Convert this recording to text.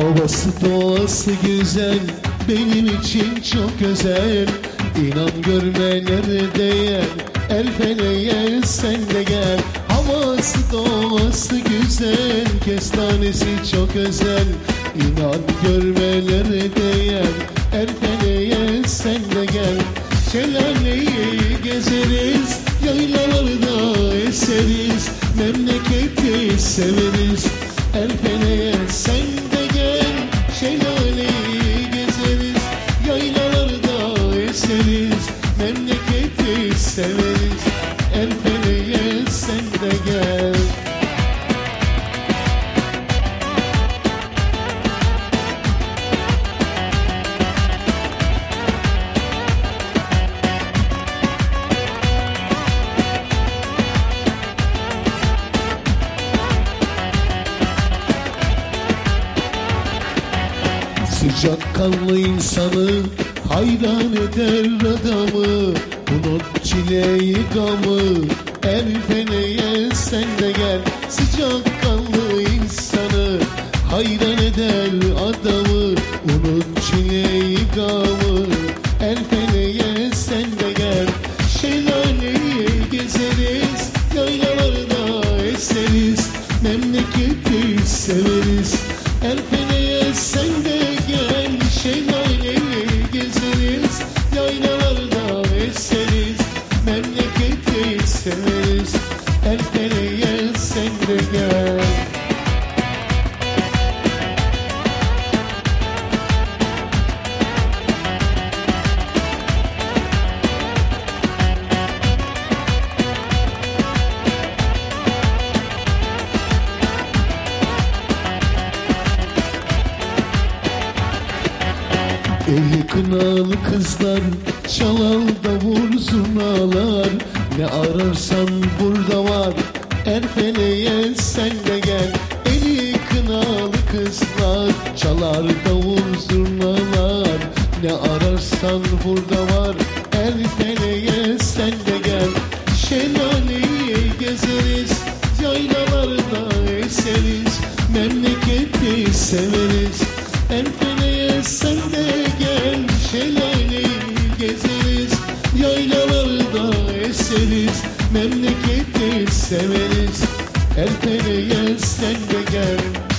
Havası doğası güzel Benim için çok özel. İnan görmelere değer El feleğe sen de gel. Havası doğası güzel Kestanesi çok özel. İnan görmelere değer El feleğe sen de gel. Şelaleyi gezeriz Yaylalarda eseriz. Memleketi severiz El feleğe sen de Şelaleyi gezeriz Yaylalarda eseriz Memleketi severiz Sıcak kanlı insanı hayran eder adamı. Unut çileyi gamı el feleğe sen de gel. Sıcak kanlı insanı hayran eder adamı. Unut çileyi gamı el feleğe sen de gel. Şelaleyi gezeriz yaylalarda eseriz. Memleketi severiz. El feleğe sen de gel Şelaleyi gezeriz eseriz. Memleketi severiz. Sen de Eli kınalı kızlar Çalal davul zurnalar Ne ararsan burada var Erfele'ye sen de gel. Eli kınalı kızlar Çalar davul zurnalar Ne ararsan burada var Erfele'ye sen de gel. Şelaleyi gezeriz Yaylalarda eseriz. Memleketi severiz gezeriz Yaylalarda eseriz Memleketi severiz. Erfele'ye sen de gel